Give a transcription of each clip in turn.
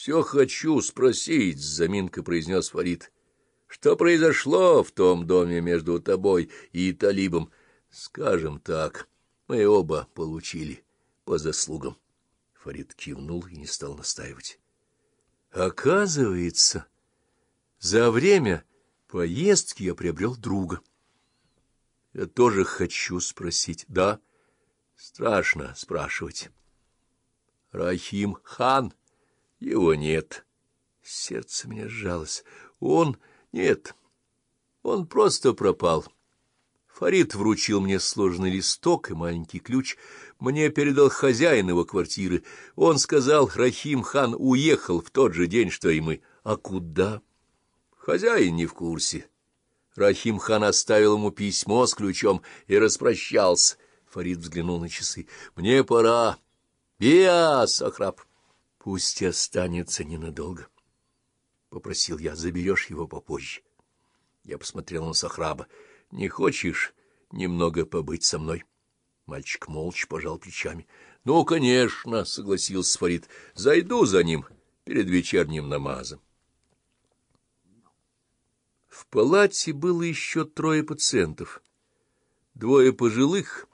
Все хочу спросить, — с заминкой произнес Фарид. — Что произошло в том доме между тобой и Талибом? Скажем так, мы оба получили по заслугам. Фарид кивнул и не стал настаивать. Оказывается, за время поездки я приобрел друга. Я тоже хочу спросить. Да, страшно спрашивать. Рахим хан, его нет. Сердце меня сжалось. Он... Нет, он просто пропал. Фарид вручил мне сложный листок и маленький ключ. Мне передал хозяин его квартиры. Он сказал, Рахим хан уехал в тот же день, что и мы. А куда? Хозяин не в курсе. Рахим хан оставил ему письмо с ключом и распрощался. Фарид взглянул на часы. «Мне пора. Биа, Сахраб!» «Пусть останется ненадолго», — попросил я. «Заберешь его попозже». Я посмотрел на Сахраба. Не хочешь немного побыть со мной? Мальчик молча пожал плечами. — Ну, конечно, — согласился Фарид. — Зайду за ним перед вечерним намазом. В палате было еще трое пациентов. Двое пожилых,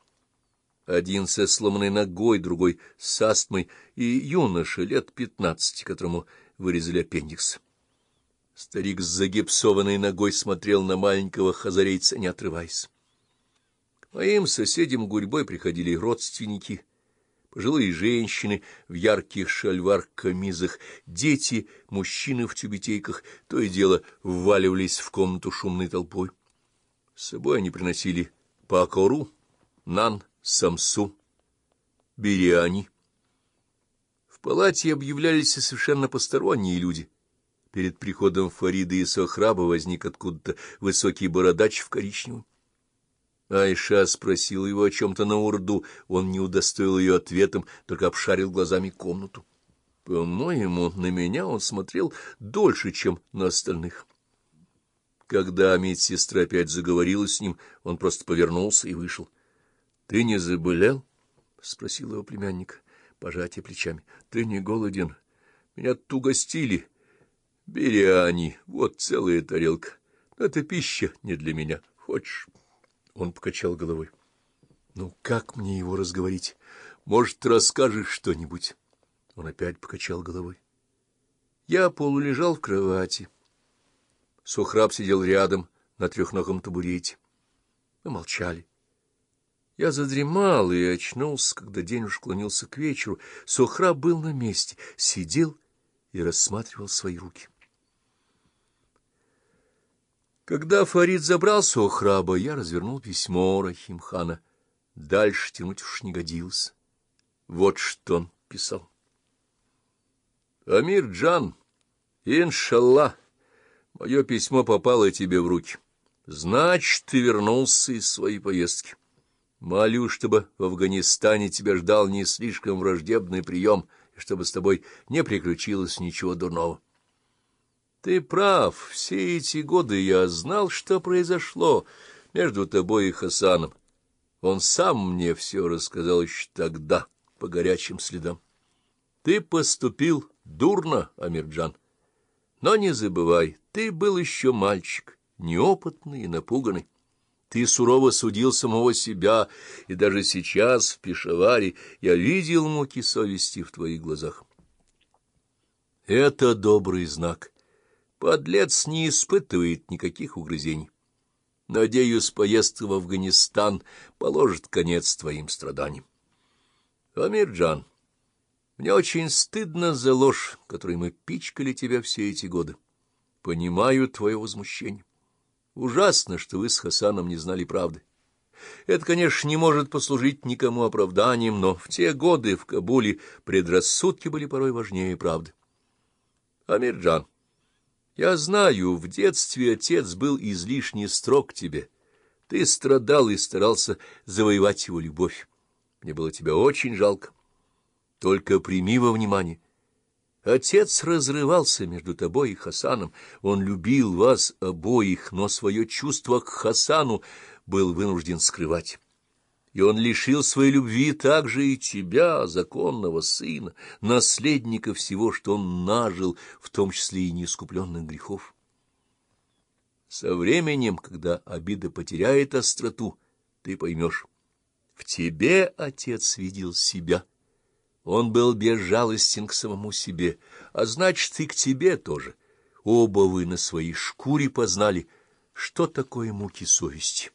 один со сломанной ногой, другой с астмой, и юноша лет пятнадцати, которому вырезали аппендикс. Старик с загипсованной ногой смотрел на маленького хазарейца, не отрываясь. К моим соседям гурьбой приходили родственники, пожилые женщины в ярких шальвар-камизах, дети, мужчины в тюбетейках, то и дело вваливались в комнату шумной толпой. С собой они приносили пакору, нан, самсу, бириани. В палате объявлялись совершенно посторонние люди — Перед приходом Фарида и Сохраба возник откуда-то высокий бородач в коричневом. Айша спросила его о чем-то на урду, он не удостоил ее ответом, только обшарил глазами комнату. По-моему, на меня он смотрел дольше, чем на остальных. Когда медсестра опять заговорила с ним, он просто повернулся и вышел. — Ты не заболел? — спросил его племянник, пожатие плечами. — Ты не голоден? Меня тут угостили. Бириани, вот целая тарелка. это пища не для меня. Хочешь? Он покачал головой. Ну, как мне его разговорить? Может, расскажешь что-нибудь? Он опять покачал головой. Я полулежал в кровати. Сухраб сидел рядом на трехногом табурете. Мы молчали. Я задремал и очнулся, когда день уж клонился к вечеру. Сухраб был на месте, сидел и рассматривал свои руки. Когда Фарид забрался у храба, я развернул письмо Рахимхана. Дальше тянуть уж не годился. Вот что он писал. «Амир Джан, иншаллах, мое письмо попало тебе в руки. Значит, ты вернулся из своей поездки. Молю, чтобы в Афганистане тебя ждал не слишком враждебный прием, и чтобы с тобой не приключилось ничего дурного. Ты прав, все эти годы я знал, что произошло между тобой и Хасаном. Он сам мне все рассказал еще тогда, по горячим следам. Ты поступил дурно, Амирджан. Но не забывай, ты был еще мальчик, неопытный и напуганный. Ты сурово судил самого себя, и даже сейчас, в Пешаваре, я видел муки совести в твоих глазах. Это добрый знак — Подлец не испытывает никаких угрызений. Надеюсь, поездка в Афганистан положит конец твоим страданиям. Амирджан, мне очень стыдно за ложь, которой мы пичкали тебя все эти годы. Понимаю твое возмущение. Ужасно, что вы с Хасаном не знали правды. Это, конечно, не может послужить никому оправданием, но в те годы в Кабуле предрассудки были порой важнее правды. Амирджан, я знаю, в детстве отец был излишне строг тебе. Ты страдал и старался завоевать его любовь. Мне было тебя очень жалко. Только прими во внимание. Отец разрывался между тобой и Хасаном. Он любил вас обоих, но свое чувство к Хасану был вынужден скрывать. и он лишил своей любви также и тебя, законного сына, наследника всего, что он нажил, в том числе и неискупленных грехов. Со временем, когда обида потеряет остроту, ты поймешь, в тебе отец видел себя. Он был безжалостен к самому себе, а значит, и к тебе тоже. Оба вы на своей шкуре познали, что такое муки совести.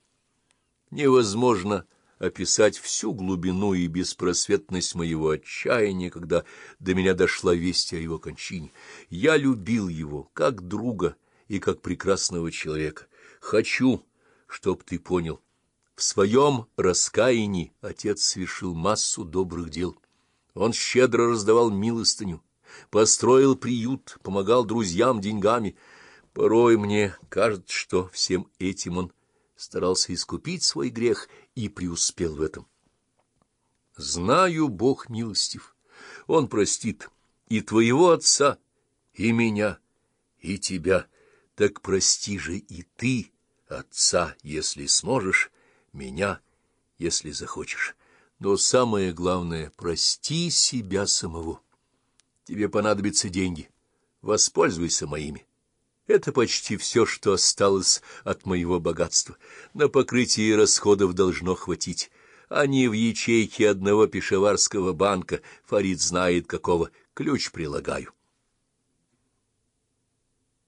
Невозможно описать всю глубину и беспросветность моего отчаяния, когда до меня дошла весть о его кончине. Я любил его как друга и как прекрасного человека. Хочу, чтоб ты понял, в своем раскаянии отец совершил массу добрых дел. Он щедро раздавал милостыню, построил приют, помогал друзьям деньгами. Порой мне кажется, что всем этим он старался искупить свой грех и преуспел в этом. Знаю, Бог милостив, Он простит и твоего отца, и меня, и тебя. Так прости же и ты, отца, если сможешь, меня, если захочешь. Но самое главное — прости себя самого. Тебе понадобятся деньги, воспользуйся моими. Это почти все, что осталось от моего богатства. На покрытие расходов должно хватить. Они в ячейке одного пешеварского банка, Фарид знает какого, ключ прилагаю.